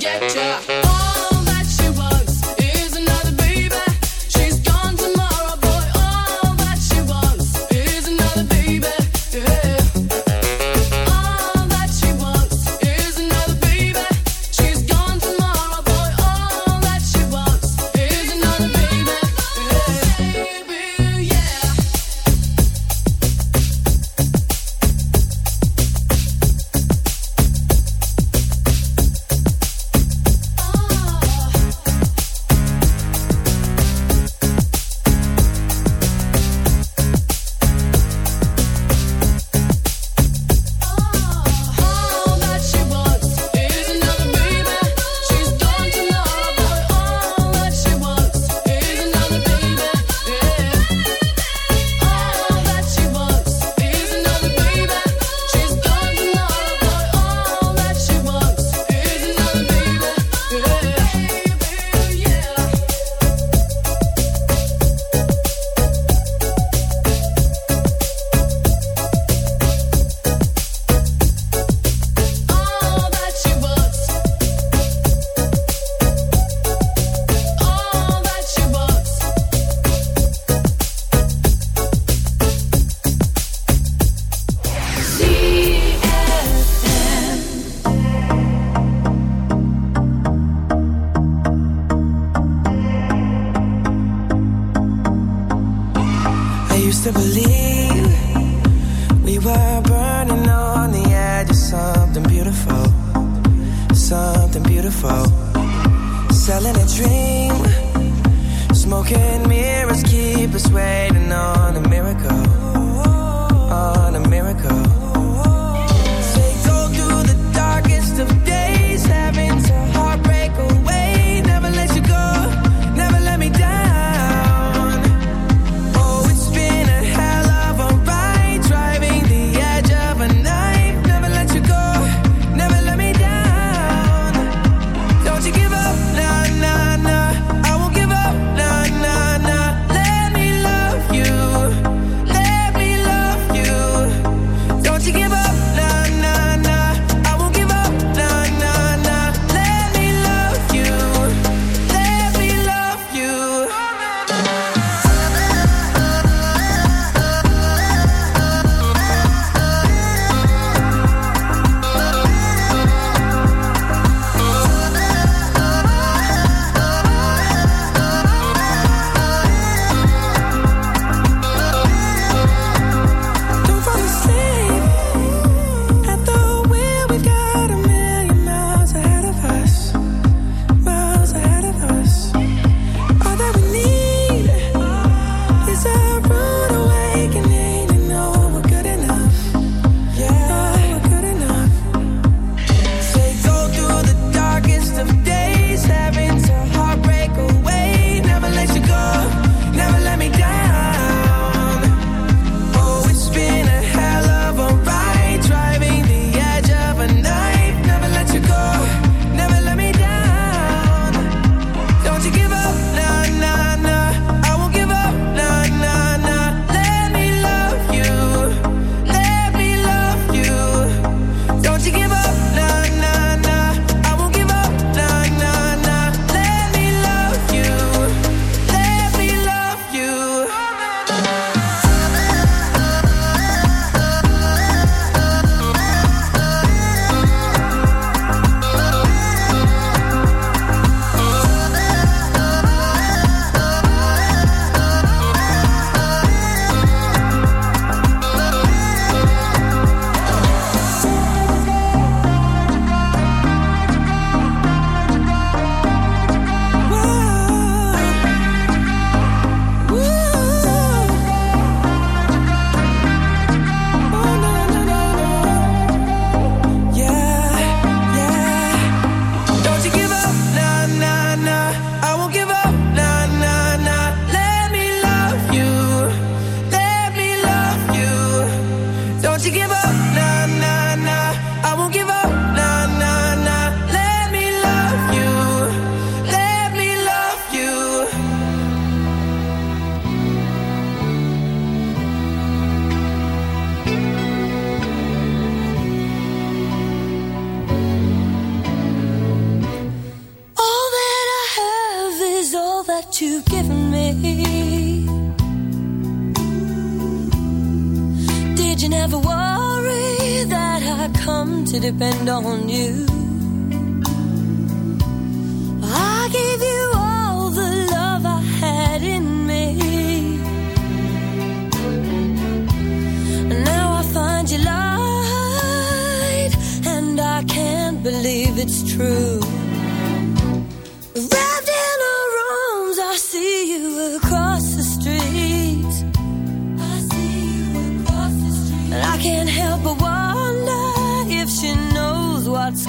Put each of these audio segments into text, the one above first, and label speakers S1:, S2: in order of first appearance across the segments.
S1: trajectory.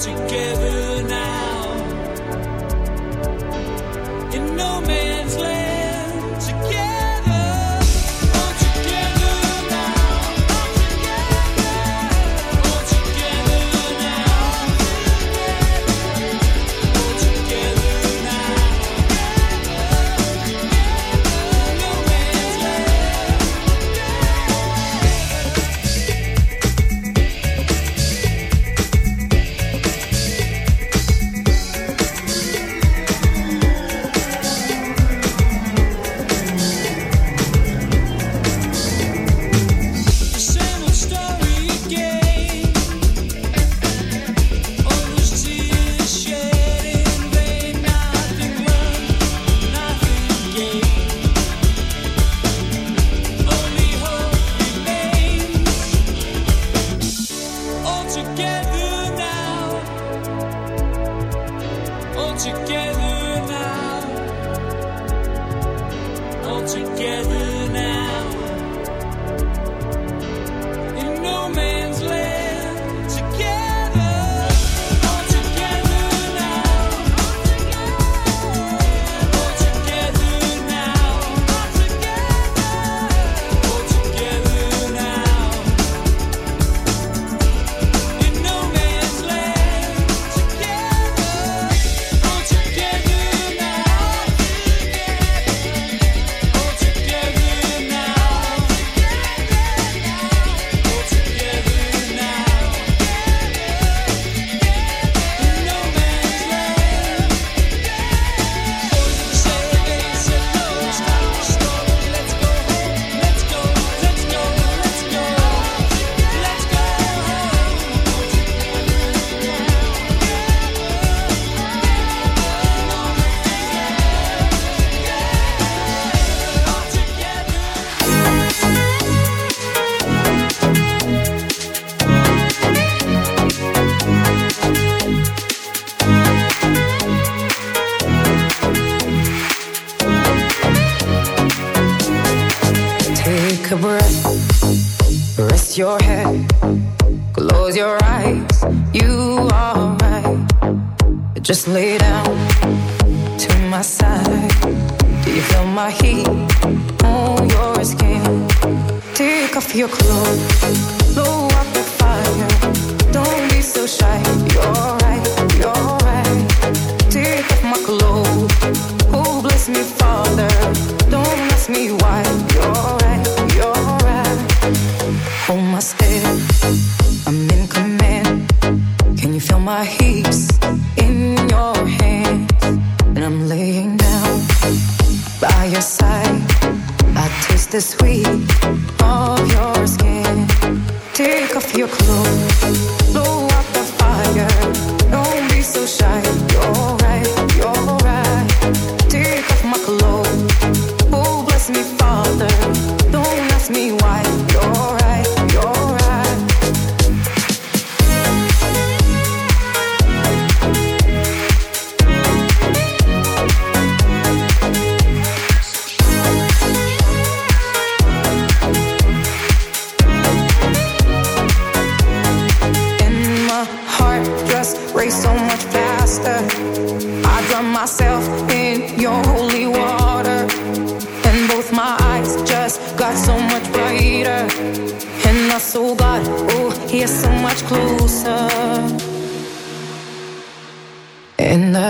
S2: together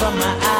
S3: from
S4: my eyes.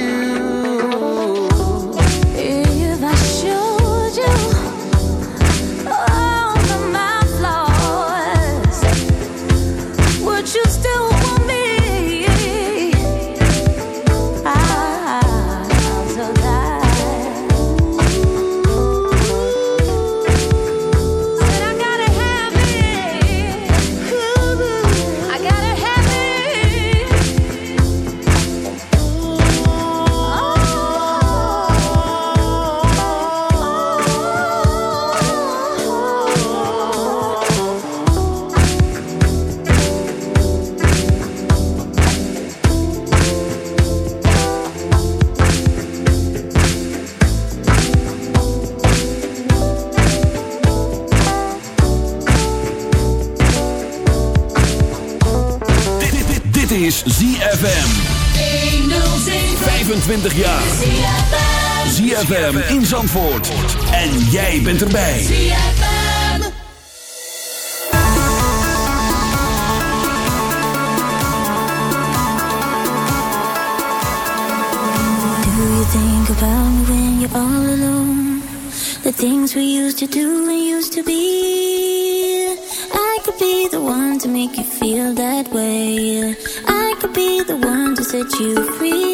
S5: 25 jaar. ZFM in Zandvoort. En jij bent erbij.
S6: Do you think about when you're all alone? The things we used to do and used to be. I could be the one to make you feel that way. I could be the one to set you free.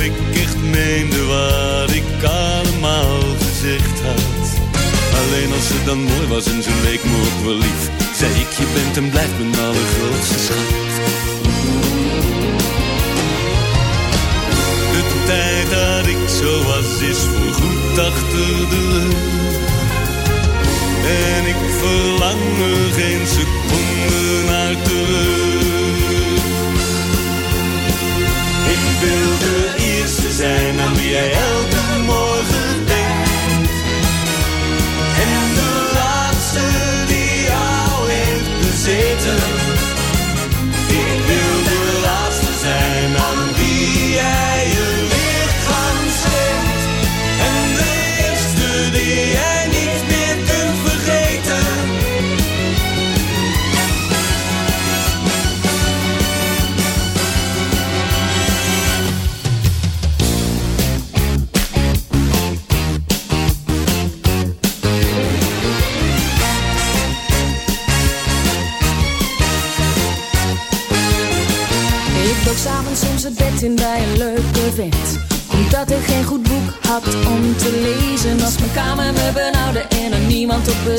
S7: Ik echt meende wat ik allemaal gezegd had. Alleen als ze dan mooi was en ze leek me ook wel lief. Zei ik, je bent en blijft mijn allergrootste schat. De tijd dat ik zo was is voorgoed achter de rug. En ik verlang er geen seconde naar terug. Wil de eerste zijn aan wie jij elke morgen denkt. En de laatste die jou heeft bezeten. Ik wil de laatste zijn aan wie jij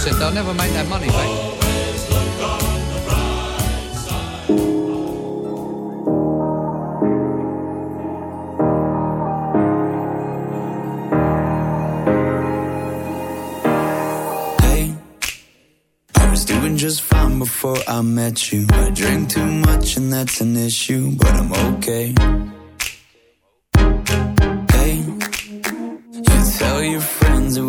S2: Said, they'll never make that money back.
S8: Hey, I was doing just fine before I met you. I drink too much and that's an issue, but I'm okay. Hey, you tell your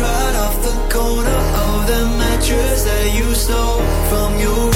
S8: right off the corner of the mattress that you stole from your